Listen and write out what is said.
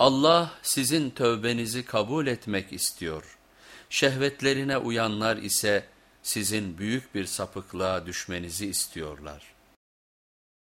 Allah sizin tövbenizi kabul etmek istiyor. Şehvetlerine uyanlar ise sizin büyük bir sapıklığa düşmenizi istiyorlar.''